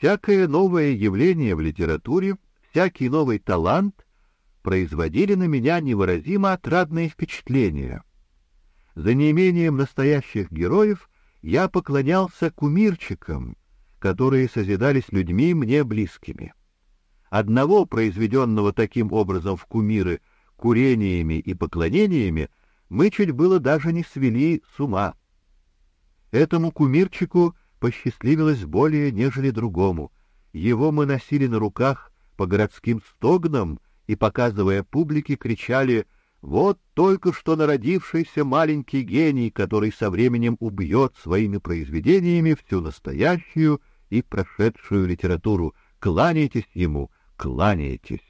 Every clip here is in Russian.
Всякое новое явление в литературе, всякий новый талант производили на меня невыразимо отрадные впечатления. За неимением настоящих героев я поклонялся кумирчикам, которые созидались людьми мне близкими. Одного, произведенного таким образом в кумиры курениями и поклонениями, мы чуть было даже не свели с ума. Этому кумирчику посчастливилось более, нежели другому. Его мы носили на руках по городским стогнам и, показывая публике, кричали «Вот только что народившийся маленький гений, который со временем убьет своими произведениями всю настоящую и прошедшую литературу. Кланяйтесь ему, кланяйтесь!»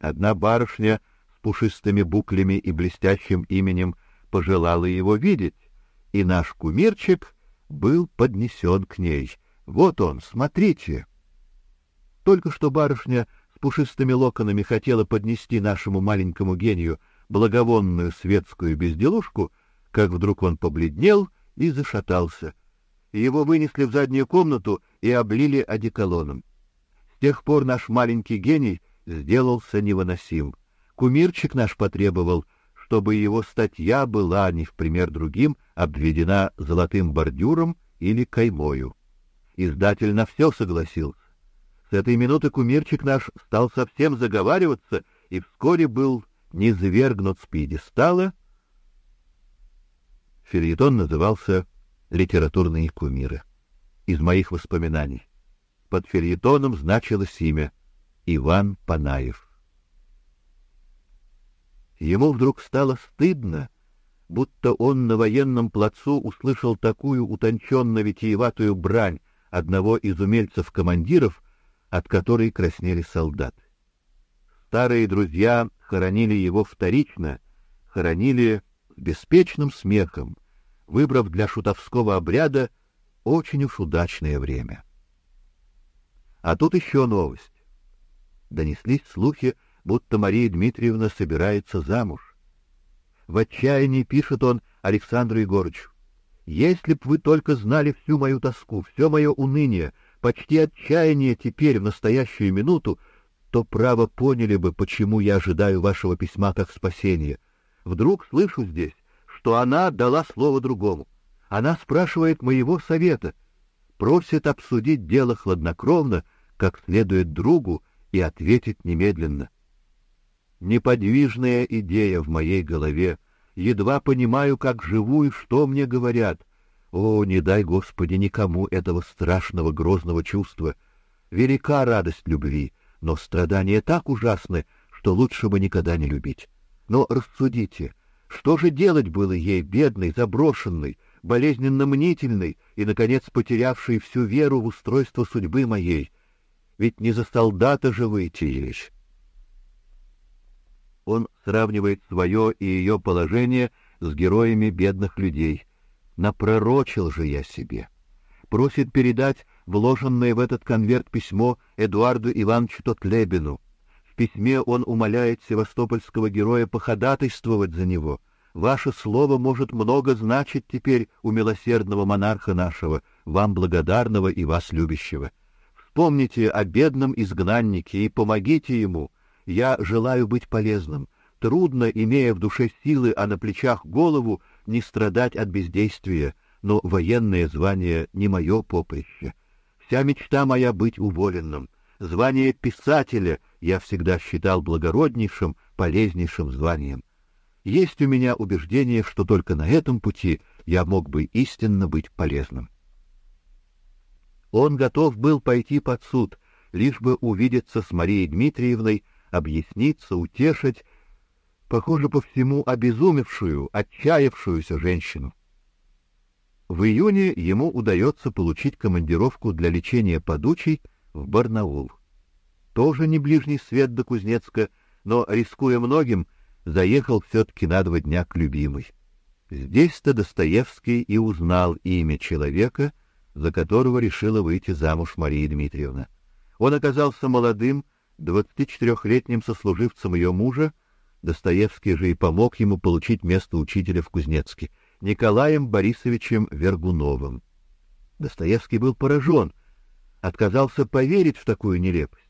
Одна барышня с пушистыми буклями и блестящим именем пожелала его видеть, и наш кумирчик был поднесен к ней. Вот он, смотрите. Только что барышня с пушистыми локонами хотела поднести нашему маленькому гению благовонную светскую безделушку, как вдруг он побледнел и зашатался. Его вынесли в заднюю комнату и облили одеколоном. С тех пор наш маленький гений сделался невыносим. Кумирчик наш потребовал, чтобы его статья была не в пример другим обведена золотым бордюром или каймою. Издатель на все согласился. С этой минуты кумирчик наш стал совсем заговариваться и вскоре был низвергнут с пьедестала. Фельетон назывался «Литературные кумиры». Из моих воспоминаний. Под фельетоном значилось имя Иван Панаев. Ему вдруг стало стыдно, будто он на военном плацу услышал такую утонченно-витиеватую брань одного из умельцев-командиров, от которой краснели солдаты. Старые друзья хоронили его вторично, хоронили с беспечным смехом, выбрав для шутовского обряда очень уж удачное время. А тут еще новость. Донеслись слухи, будто Мария Дмитриевна собирается замуж. В отчаянии пишет он Александру Егорычу: "Если б вы только знали всю мою тоску, все мое уныние, почти отчаяние теперь в настоящую минуту, то право поняли бы, почему я ожидаю вашего письма как спасения. Вдруг слышу здесь, что она дала слово другому. Она спрашивает моего совета, просит обсудить дело хладнокровно, как следует другу, и ответить немедленно. Неподвижная идея в моей голове, едва понимаю, как живу и что мне говорят. О, не дай, Господи, никому этого страшного грозного чувства. Велика радость любви, но страдания так ужасны, что лучше бы никогда не любить. Но рассудите, что же делать было ей, бедной, заброшенной, болезненно мнительной и наконец потерявшей всю веру в устройство судьбы моей? Ведь не за солдата же выйти есть. Он сравнивает свое и ее положение с героями бедных людей. Напророчил же я себе. Просит передать вложенное в этот конверт письмо Эдуарду Ивановичу Тотлебину. В письме он умоляет севастопольского героя походатайствовать за него. Ваше слово может много значить теперь у милосердного монарха нашего, вам благодарного и вас любящего. Вспомните о бедном изгнаннике и помогите ему. Я желаю быть полезным. Трудно, имея в душе силы, а на плечах голову, не страдать от бездействия, но военное звание не мое поприще. Вся мечта моя быть уволенным. Звание писателя я всегда считал благороднейшим, полезнейшим званием. Есть у меня убеждение, что только на этом пути я мог бы истинно быть полезным. Он готов был пойти под суд, лишь бы увидеться с Марией Дмитриевной, объясниться, утешить, похоже по всему обезумевшую, отчаявшуюся женщину. В июне ему удается получить командировку для лечения подучей в Барнаул. Тоже не ближний свет до Кузнецка, но, рискуя многим, заехал все-таки на два дня к любимой. Здесь-то Достоевский и узнал имя человека, за которого решила выйти замуж Мария Дмитриевна. Он оказался молодым, 24-летним сослуживцем ее мужа, Достоевский же и помог ему получить место учителя в Кузнецке — Николаем Борисовичем Вергуновым. Достоевский был поражен. отказался поверить в такую нелепость.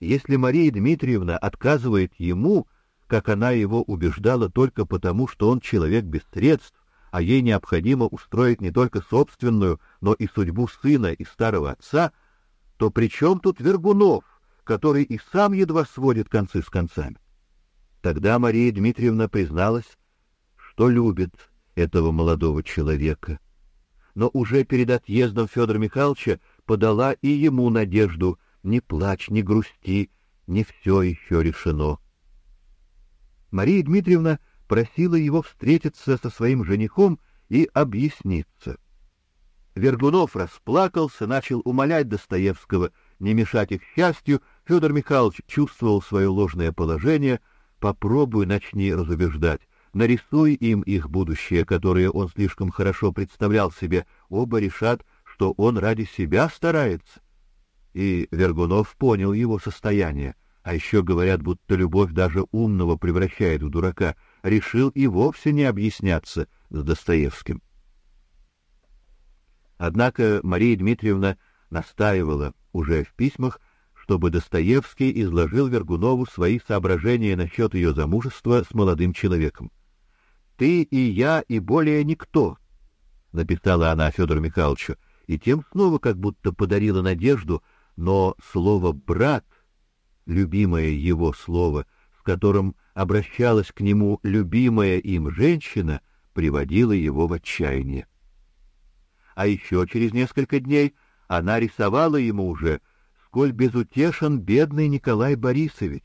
Если Мария Дмитриевна отказывает ему, как она его убеждала только потому, что он человек без средств, а ей необходимо устроить не только собственную, но и судьбу сына и старого отца, то при чем тут Вергунов, который и сам едва сводит концы с концами? Тогда Мария Дмитриевна призналась, что любит этого молодого человека. Но уже перед отъездом Федора Михайловича подала и ему надежду: не плачь, не грусти, не все еще решено. Мария Дмитриевна просила его встретиться со своим женихом и объясниться. Вергунов расплакался, начал умолять Достоевского не мешать их счастью. Федор Михайлович чувствовал свое ложное положение. Попробуй, начни разубеждать. Нарисуй им их будущее, которое он слишком хорошо представлял себе. Оба решат, что он ради себя старается. И Вергунов понял его состояние. А еще говорят, будто любовь даже умного превращает в дурака — решил и вовсе не объясняться с Достоевским. Однако Мария Дмитриевна настаивала уже в письмах, чтобы Достоевский изложил Вергунову свои соображения насчет ее замужества с молодым человеком. Ты и я и более никто, написала она Федору Михайловичу, и тем снова как будто подарила надежду, но слово брат, любимое его слово, с которым обращалась к нему любимая им женщина, приводила его в отчаяние. А еще через несколько дней она рисовала ему уже, сколь безутешен бедный Николай Борисович,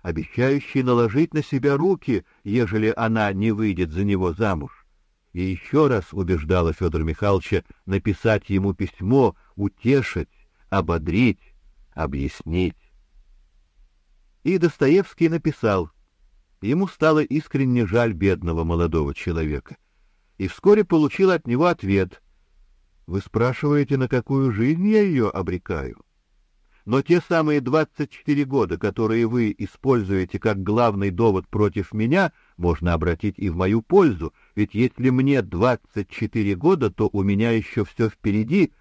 обещающий наложить на себя руки, ежели она не выйдет за него замуж. И еще раз убеждала Федора Михайловича написать ему письмо, утешить, ободрить, объяснить. И Достоевский написал Ему стало искренне жаль бедного молодого человека. И вскоре получил от него ответ. Вы спрашиваете, на какую жизнь я ее обрекаю? Но те самые двадцать четыре года, которые вы используете как главный довод против меня, можно обратить и в мою пользу, ведь если мне двадцать четыре года, то у меня еще все впереди,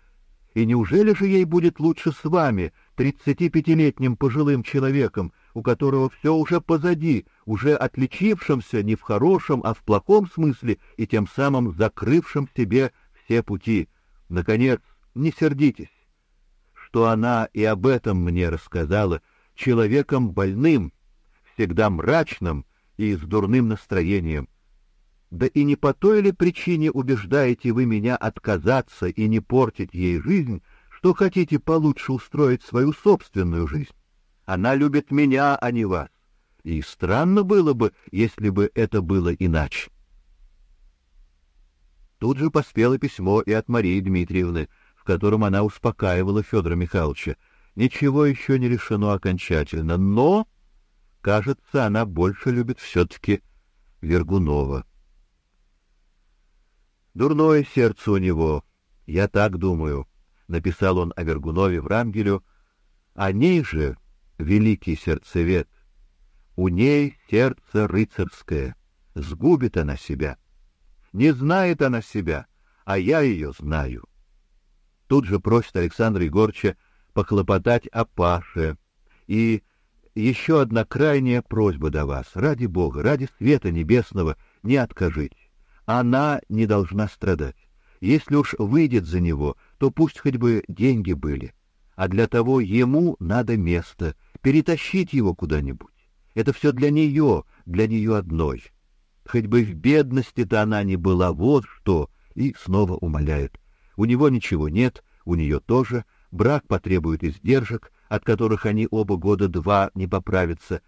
и неужели же ей будет лучше с вами, тридцатипятилетним пожилым человеком, у которого все уже позади, уже отличившимся не в хорошем, а в плохом смысле и тем самым закрывшим себе все пути. Наконец, не сердитесь, что она и об этом мне рассказала, человеком больным, всегда мрачным и с дурным настроением. Да и не по той ли причине убеждаете вы меня отказаться и не портить ей жизнь, что хотите получше устроить свою собственную жизнь? Она любит меня, а не вас. И странно было бы, если бы это было иначе. Тут же поспело письмо и от Марии Дмитриевны, в котором она успокаивала Федора Михайловича. Ничего еще не решено окончательно, но, кажется, она больше любит все-таки Вергунова. Дурное сердце у него, я так думаю, написал он о Вергунове в Рамгелю, о ней же великий сердцевед. У ней сердце рыцарское, сгубит она себя. Не знает она себя, а я ее знаю. Тут же просит Александра Егорча похлопотать о Паше. И еще одна крайняя просьба до вас. Ради Бога, ради света небесного, не откажите. Она не должна страдать. Если уж выйдет за него, то пусть хоть бы деньги были. А для того ему надо место, перетащить его куда-нибудь. Это все для нее, для нее одной. Хоть бы в бедности-то она не была, вот что, и снова умоляет. У него ничего нет, у нее тоже, брак потребует издержек, от которых они оба года два не поправятся.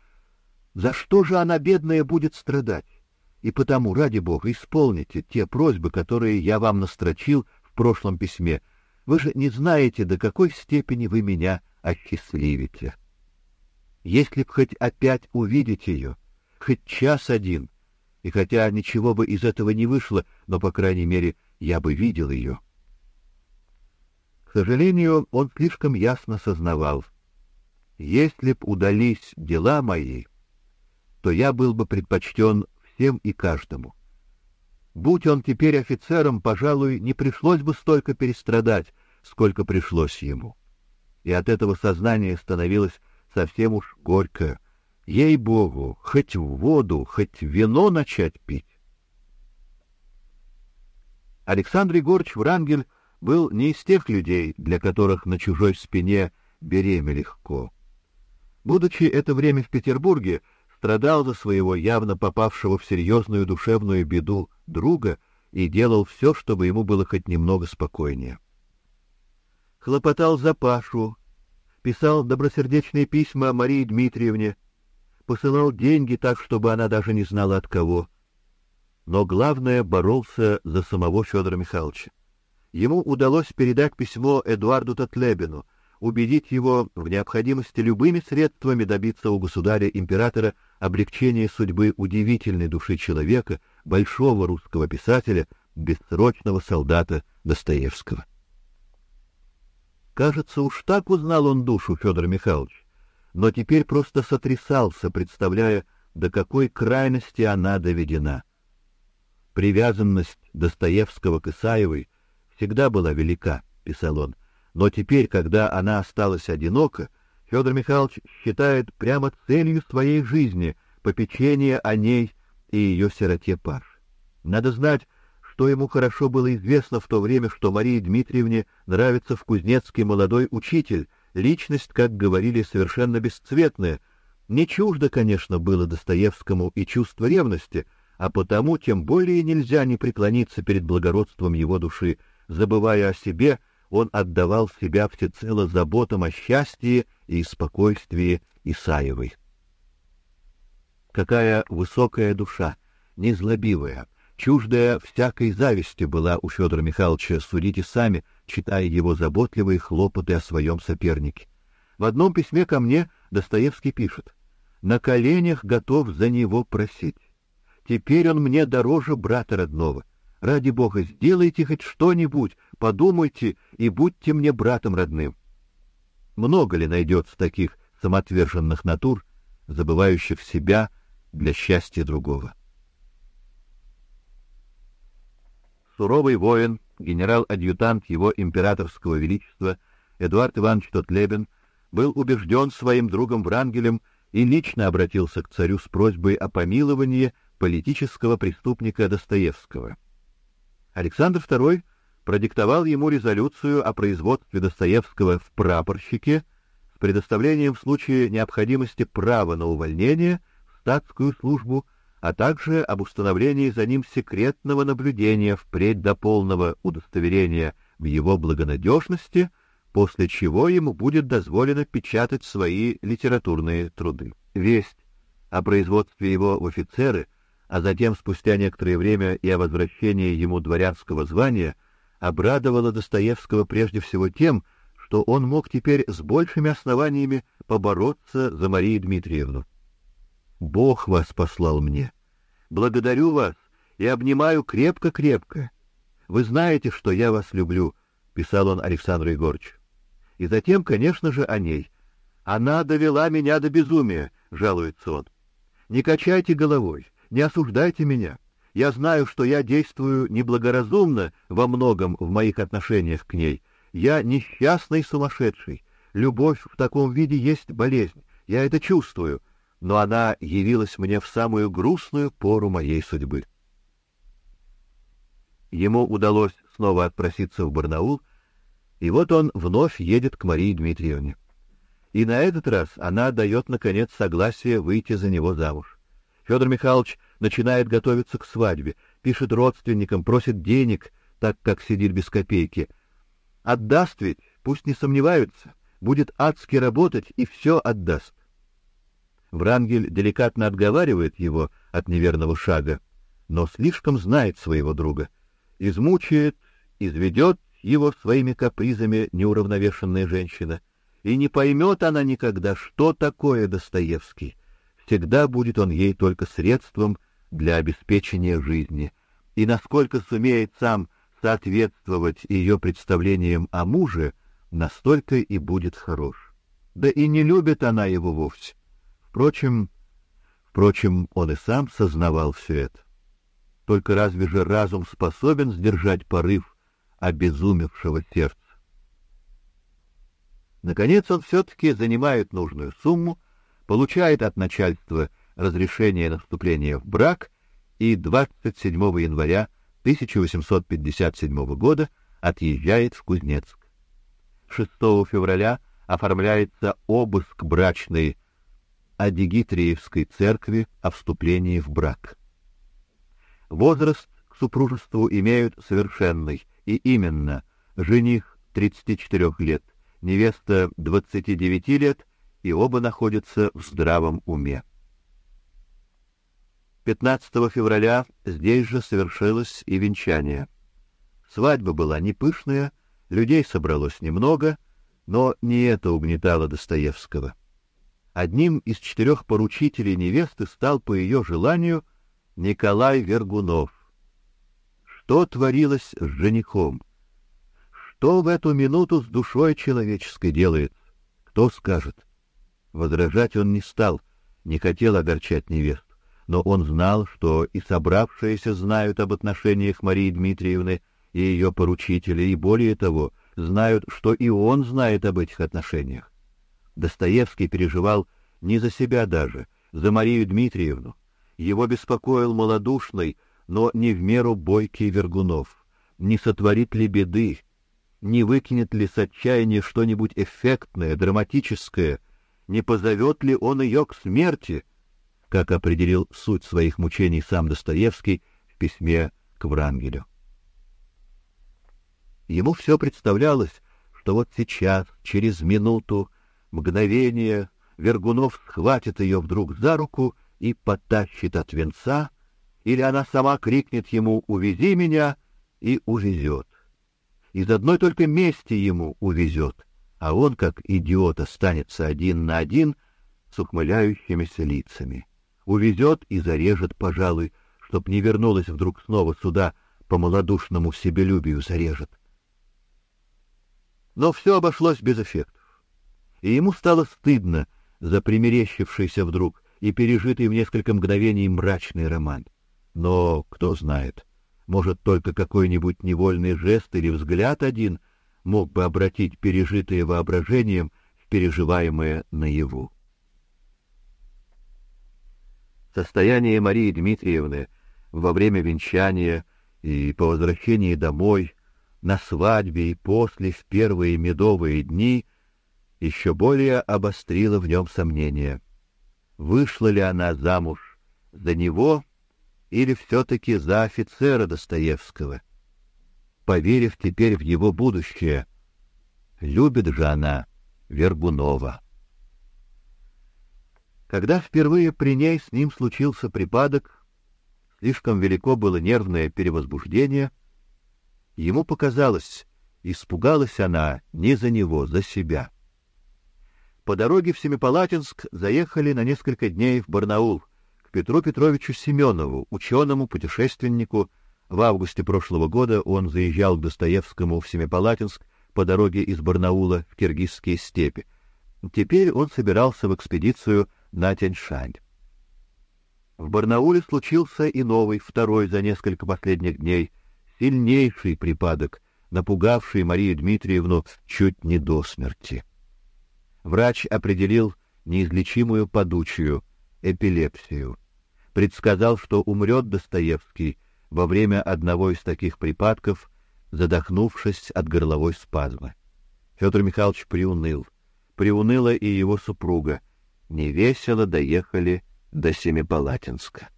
За что же она, бедная, будет страдать? И потому, ради Бога, исполните те просьбы, которые я вам настрочил в прошлом письме. Вы же не знаете, до какой степени вы меня осчастливите. Если б хоть опять увидеть ее, хоть час один, и хотя ничего бы из этого не вышло, но, по крайней мере, я бы видел ее. К сожалению, он слишком ясно сознавал, если б удались дела мои, то я был бы предпочтен всем и каждому. Будь он теперь офицером, пожалуй, не пришлось бы столько перестрадать, сколько пришлось ему. и от этого сознание становилось совсем уж горько. Ей-богу, хоть воду, хоть вино начать пить. Александр Егорович Врангель был не из тех людей, для которых на чужой спине береме легко. Будучи это время в Петербурге, страдал за своего явно попавшего в серьезную душевную беду друга и делал все, чтобы ему было хоть немного спокойнее. Хлопотал за Пашу, писал добросердечные письма Марии Дмитриевне, посылал деньги так, чтобы она даже не знала от кого. Но главное боролся за самого Федора Михайловича. Ему удалось передать письмо Эдуарду Татлебину, убедить его в необходимости любыми средствами добиться у государя-императора облегчения судьбы удивительной души человека, большого русского писателя, бессрочного солдата Достоевского. Кажется, уж так узнал он душу Федора Михайловича, но теперь просто сотрясался, представляя, до какой крайности она доведена. Привязанность Достоевского к Исаевой всегда была велика, писал он, но теперь, когда она осталась одинока, Федор Михайлович считает прямо целью своей жизни попечение о ней и ее сироте Паш. Надо знать, что ему хорошо было известно в то время, что Марии Дмитриевне нравится в Кузнецке молодой учитель, личность, как говорили, совершенно бесцветная. Не чуждо, конечно, было Достоевскому и чувство ревности, а потому тем более нельзя не преклониться перед благородством его души, забывая о себе — он отдавал себя всецело заботам о счастье и спокойствии Исаевой. Какая высокая душа, незлобивая, чуждая всякой зависти была у Федора Михайловича, судите сами, читая его заботливые хлопоты о своем сопернике. В одном письме ко мне Достоевский пишет: "На коленях готов за него просить. Теперь он мне дороже брата родного. Ради бога, сделайте хоть что-нибудь, подумайте и будьте мне братом родным. Много ли найдется таких самоотверженных натур, забывающих себя для счастья другого? Суровый воин, генерал-адъютант его императорского величества Эдуард Иванович Тотлебен был убежден своим другом Врангелем и лично обратился к царю с просьбой о помиловании политического преступника Достоевского. Александр II продиктовал ему резолюцию о производстве Достоевского в прапорщике с предоставлением в случае необходимости права на увольнение в статскую службу, а также об установлении за ним секретного наблюдения впредь до полного удостоверения в его благонадежности, после чего ему будет дозволено печатать свои литературные труды. Весть о производстве его в офицеры, а затем спустя некоторое время и о возвращении ему дворянского звания обрадовало Достоевского прежде всего тем, что он мог теперь с большими основаниями побороться за Марию Дмитриевну. Бог вас послал мне. Благодарю вас и обнимаю крепко-крепко. Вы знаете, что я вас люблю, писал он Александру Егорычу. И затем, конечно же, о ней. Она довела меня до безумия, жалуется он. Не качайте головой, не осуждайте меня. Я знаю, что я действую неблагоразумно во многом в моих отношениях к ней. Я несчастный сумасшедший. Любовь в таком виде есть болезнь. Я это чувствую, но она явилась мне в самую грустную пору моей судьбы. Ему удалось снова отпроситься в Барнаул, и вот он вновь едет к Марии Дмитриевне. И на этот раз она дает наконец согласие выйти за него замуж. Федор Михайлович начинает готовиться к свадьбе, пишет родственникам, просит денег, так как сидит без копейки. Отдаст ведь, пусть не сомневаются, будет адски работать и все отдаст. Врангель деликатно отговаривает его от неверного шага, но слишком знает своего друга. Измучает, изведет его своими капризами неуравновешенная женщина, и не поймет она никогда, что такое Достоевский. Всегда будет он ей только средством для обеспечения жизни, и насколько сумеет сам соответствовать ее представлениям о муже, настолько и будет хорош. Да и не любит она его вовсе. Впрочем, впрочем, он и сам сознавал все это. Только разве же разум способен сдержать порыв обезумевшего сердца? Наконец он все-таки занимает нужную сумму, получает от начальства разрешение на вступление в брак и 27 января 1857 года отъезжает в Кузнецк. 6 февраля оформляется обыск брачной Адигитриевской церкви о вступлении в брак. Возраст к супружеству имеют совершенный, и именно жених 34 лет, невеста 29 лет, и оба находятся в здравом уме. 15 февраля здесь же совершилось и венчание. Свадьба была не пышная, людей собралось немного, но не это угнетало Достоевского. Одним из четырех поручителей невесты стал по ее желанию Николай Вергунов. Что творилось с женихом? Что в эту минуту с душой человеческой делает? Кто скажет? Возражать он не стал, не хотел огорчать невесту, но он знал, что и собравшиеся знают об отношениях Марии Дмитриевны и ее поручителя, и более того, знают, что и он знает об этих отношениях. Достоевский переживал не за себя даже, за Марию Дмитриевну. Его беспокоил малодушный, но не в меру бойкий Вергунов. Не сотворит ли беды, не выкинет ли с отчаяния что-нибудь эффектное, драматическое, не позовет ли он ее к смерти, как определил суть своих мучений сам Достоевский в письме к Врангелю. Ему все представлялось, что вот сейчас, через минуту, мгновение, Вергунов схватит ее вдруг за руку и потащит от венца, или она сама крикнет ему «Увези меня!» и увезет из одной только мести ему увезет, а он, как идиот, останется один на один с ухмыляющимися лицами. Увезет и зарежет, пожалуй, чтоб не вернулась вдруг снова сюда, по малодушному себелюбию зарежет. Но все обошлось без эффектов. И ему стало стыдно за примерещившийся вдруг и пережитый в несколько мгновений мрачный роман. Но кто знает, может, только какой-нибудь невольный жест или взгляд один мог бы обратить пережитое воображением в переживаемое наяву. Состояние Марии Дмитриевны во время венчания и по возвращении домой, на свадьбе и после в первые медовые дни еще более обострило в нем сомнения. Вышла ли она замуж за него или все-таки за офицера Достоевского, поверив теперь в его будущее. Любит же она Вергунова. Когда впервые при ней с ним случился припадок, слишком велико было нервное перевозбуждение, ему показалось, испугалась она не за него, за себя. По дороге в Семипалатинск заехали на несколько дней в Барнаул — Петру Петровичу Семенову, ученому, путешественнику. В августе прошлого года он заезжал к Достоевскому в Семипалатинск по дороге из Барнаула в киргизские степи. Теперь он собирался в экспедицию на Тяньшань. В Барнауле случился и новый, второй за несколько последних дней, сильнейший припадок, напугавший Марию Дмитриевну чуть не до смерти. Врач определил неизлечимую подучую эпилепсию предсказал, что умрет Достоевский во время одного из таких припадков, задохнувшись от горловой спазмы. Федор Михайлович приуныл. Приуныла и его супруга. Невесело доехали до Семипалатинска.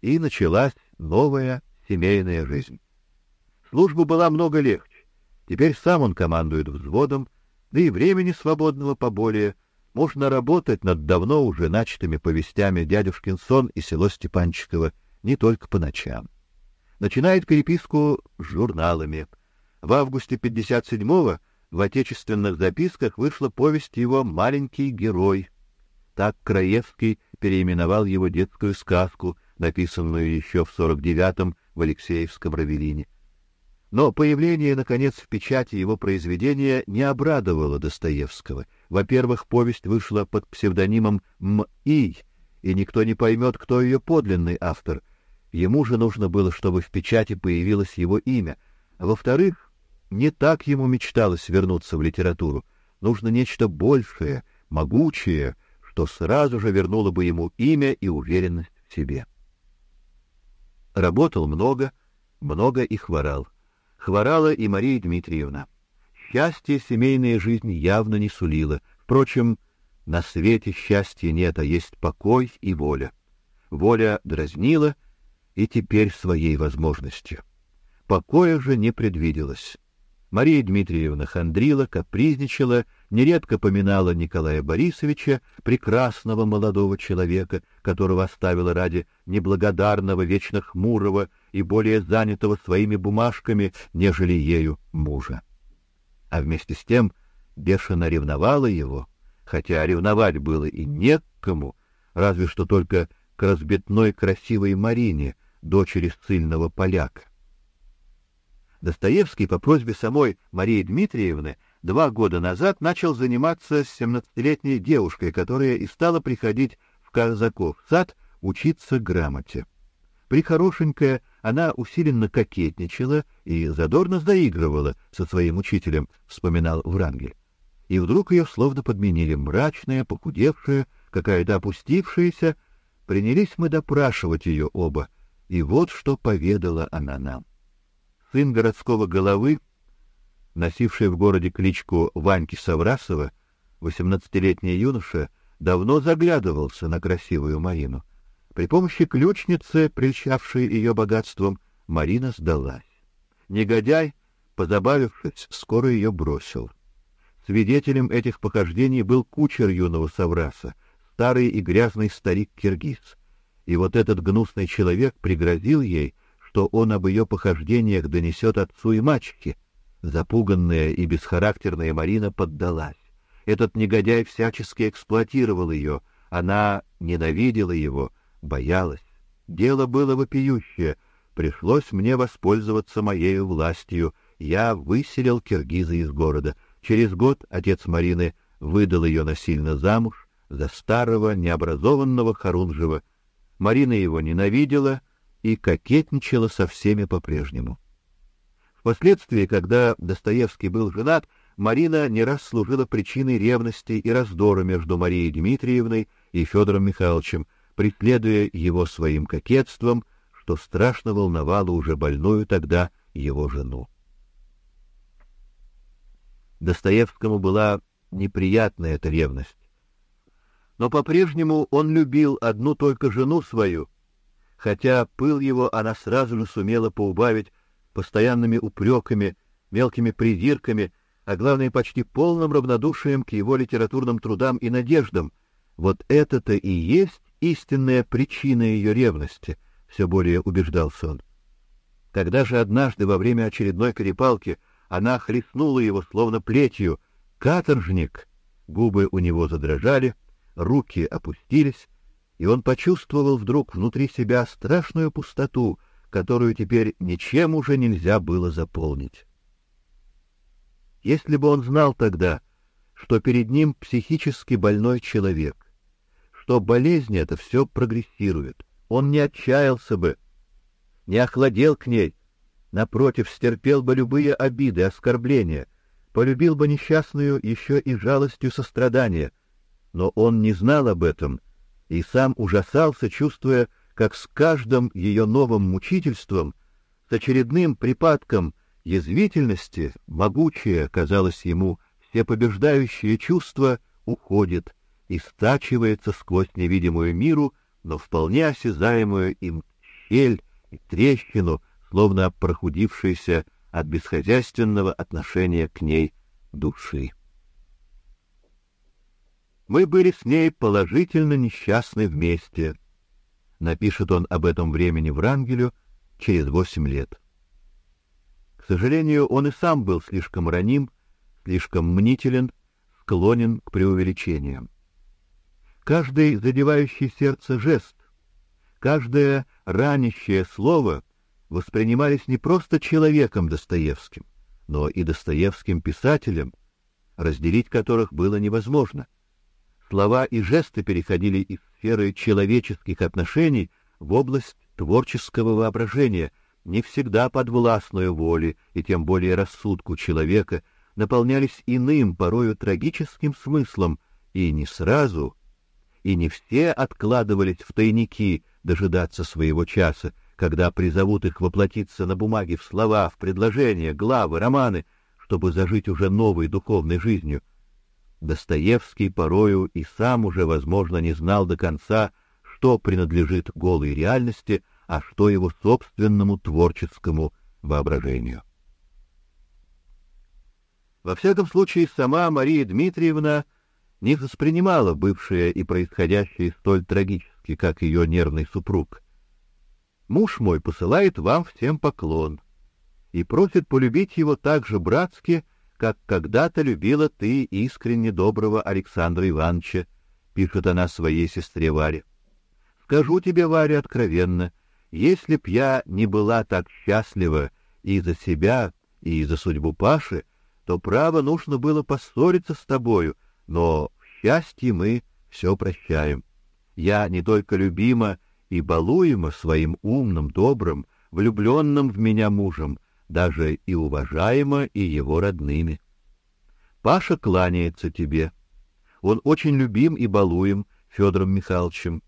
И началась новая семейная жизнь. Служба была много легче. Теперь сам он командует взводом, да и времени свободного поболее — можно работать над давно уже начатыми повестями «Дядюшкин сон» и «Село Степанчиково» не только по ночам. Начинает переписку с журналами. В августе 57-го в отечественных записках вышла повесть его «Маленький герой». Так Краевский переименовал его детскую сказку, написанную еще в 49-м в Алексеевском Равелине. Но появление, наконец, в печати его произведения не обрадовало Достоевского. Во-первых, повесть вышла под псевдонимом М.И., и никто не поймет, кто ее подлинный автор. Ему же нужно было, чтобы в печати появилось его имя. во-вторых, не так ему мечталось вернуться в литературу. нужно нечто большее, могучее, что сразу же вернуло бы ему имя и уверенность в себе. Работал много, много и хворал. Хворала и Мария Дмитриевна. Счастье семейная жизнь явно не сулила. Впрочем, на свете счастья нет, а есть покой и воля. Воля дразнила и теперь своей возможностью. Покоя же не предвиделось. Мария Дмитриевна хандрила, капризничала, нередко поминала Николая Борисовича, прекрасного молодого человека, которого оставила ради неблагодарного, вечно хмурого и более занятого своими бумажками, нежели ею мужа. А вместе с тем бешено ревновала его, хотя ревновать было и не к кому, разве что только к разбитной красивой Марине, дочери сильного поляка. Достоевский по просьбе самой Марии Дмитриевны два года назад начал заниматься с семнадцатилетней девушкой, которая и стала приходить в Казаков сад учиться грамоте. Прихорошенькая, она усиленно кокетничала и задорно заигрывала со своим учителем, вспоминал Врангель. И вдруг ее словно подменили мрачная, похудевшая, какая-то опустившаяся. Принялись мы допрашивать ее оба, и вот что поведала она нам сын городского головы, носивший в городе кличку Ваньки Саврасова, восемнадцатилетний юноша, давно заглядывался на красивую Марину. При помощи ключницы, прельщавшей ее богатством, Марина сдалась. Негодяй, позабавившись, скоро ее бросил. Свидетелем этих похождений был кучер юного Савраса, старый и грязный старик-киргиз. И вот этот гнусный человек пригрозил ей, что он об ее похождениях донесет отцу и мачехе. Запуганная и бесхарактерная Марина поддалась. Этот негодяй всячески эксплуатировал ее. Она ненавидела его, боялась. Дело было вопиющее. Пришлось мне воспользоваться моей властью. Я выселил киргиза из города. Через год отец Марины выдал ее насильно замуж за старого необразованного Харунжева. Марина его ненавидела, и кокетничала со всеми по-прежнему. Впоследствии, когда Достоевский был женат, Марина не раз служила причиной ревности и раздора между Марией Дмитриевной и Федором Михайловичем, преследуя его своим кокетством, что страшно волновало уже больную тогда его жену. Достоевскому была неприятна эта ревность. Но по-прежнему он любил одну только жену свою хотя пыл его она сразу же сумела поубавить постоянными упреками, мелкими придирками, а главное почти полным равнодушием к его литературным трудам и надеждам. Вот это-то и есть истинная причина ее ревности, все более убеждался он. Когда же однажды во время очередной перепалки она хлестнула его словно плетью, каторжник, губы у него задрожали, руки опустились, и он почувствовал вдруг внутри себя страшную пустоту, которую теперь ничем уже нельзя было заполнить. Если бы он знал тогда, что перед ним психически больной человек, что болезнь эта все прогрессирует, он не отчаялся бы, не охладел к ней, напротив, стерпел бы любые обиды, оскорбления, полюбил бы несчастную еще и жалостью сострадания, но он не знал об этом и сам ужасался, чувствуя, как с каждым ее новым мучительством, с очередным припадком язвительности, могучее, казалось ему, всепобеждающее чувство уходит и стачивается сквозь невидимую миру, но вполне осязаемую им щель и трещину, словно прохудившейся от бесхозяйственного отношения к ней души. Мы были с ней положительно несчастны вместе. Напишет он об этом времени в Рангелю через восемь лет. К сожалению, он и сам был слишком раним, слишком мнителен, склонен к преувеличениям. Каждый задевающий сердце жест, каждое ранящее слово воспринимались не просто человеком Достоевским, но и Достоевским писателем, разделить которых было невозможно — Слова и жесты переходили из сферы человеческих отношений в область творческого воображения, не всегда подвластную воле и тем более рассудку человека, наполнялись иным, порою трагическим смыслом, и не сразу, и не все откладывались в тайники дожидаться своего часа, когда призовут их воплотиться на бумаге в слова, в предложения, главы, романы, чтобы зажить уже новой духовной жизнью. Достоевский порою и сам уже, возможно, не знал до конца, что принадлежит голой реальности, а что его собственному творческому воображению. Во всяком случае, сама Мария Дмитриевна не воспринимала бывшее и происходящее столь трагически, как ее нервный супруг. Муж мой посылает вам всем поклон и просит полюбить его так же братски, как когда-то любила ты искренне доброго Александра Ивановича, пишет она своей сестре Варе. Скажу тебе, Варя, откровенно, если б я не была так счастлива и за себя, и за судьбу Паши, то право нужно было поссориться с тобою, но в счастье мы все прощаем. Я не только любима и балуема своим умным, добрым, влюбленным в меня мужем, даже и уважаема и его родными. Паша кланяется тебе. Он очень любим и балуем Федором Михайловичем.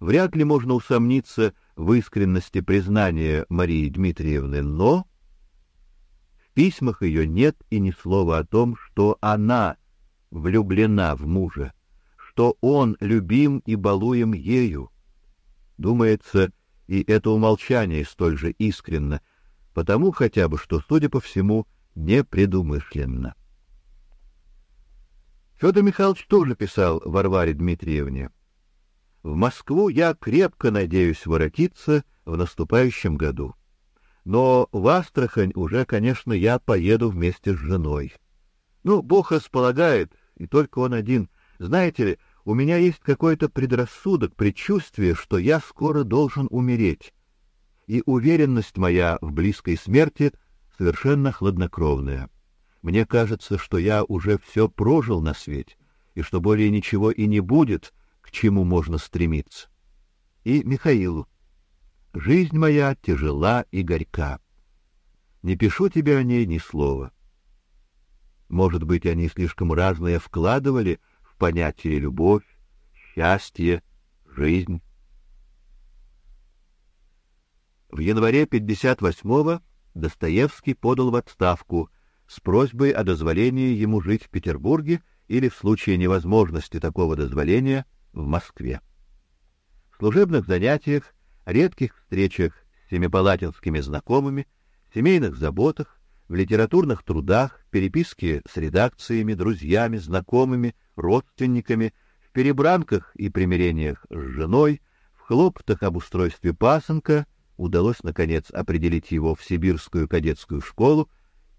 Вряд ли можно усомниться в искренности признания Марии Дмитриевны, но в письмах ее нет и ни слова о том, что она влюблена в мужа, что он любим и балуем ею. Думается, и это умолчание столь же искренно, потому хотя бы, что, судя по всему, непредумышленно. Федор Михайлович тоже писал Варваре Дмитриевне: "В Москву я крепко надеюсь воротиться в наступающем году. Но в Астрахань уже, конечно, я поеду вместе с женой. Ну, Бог располагает, и только он один. Знаете ли, у меня есть какой-то предрассудок, предчувствие, что я скоро должен умереть. И уверенность моя в близкой смерти совершенно хладнокровная. Мне кажется, что я уже все прожил на свете, и что более ничего и не будет, к чему можно стремиться. И Михаилу. Жизнь моя тяжела и горька. Не пишу тебе о ней ни слова. Может быть, они слишком разные вкладывали понятие любовь, счастье, жизнь. В январе 58-го Достоевский подал в отставку с просьбой о дозволении ему жить в Петербурге или в случае невозможности такого дозволения в Москве. В служебных занятиях, редких встречах с семипалатинскими знакомыми, семейных заботах, в литературных трудах, переписке с редакциями, друзьями, знакомыми, родственниками, в перебранках и примирениях с женой, в хлопотах об устройстве пасынка удалось наконец определить его в сибирскую кадетскую школу,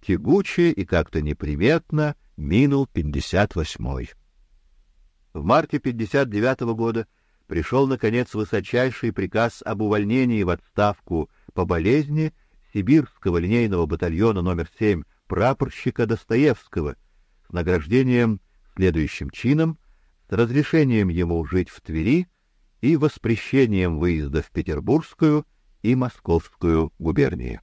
тягуче и как-то неприметно минул 58-й. В марте 59 -го года пришел наконец высочайший приказ об увольнении в отставку по болезни сибирского линейного батальона номер 7 прапорщика Достоевского с награждением следующим чином, с разрешением ему жить в Твери и воспрещением выезда в Петербургскую и Московскую губернии.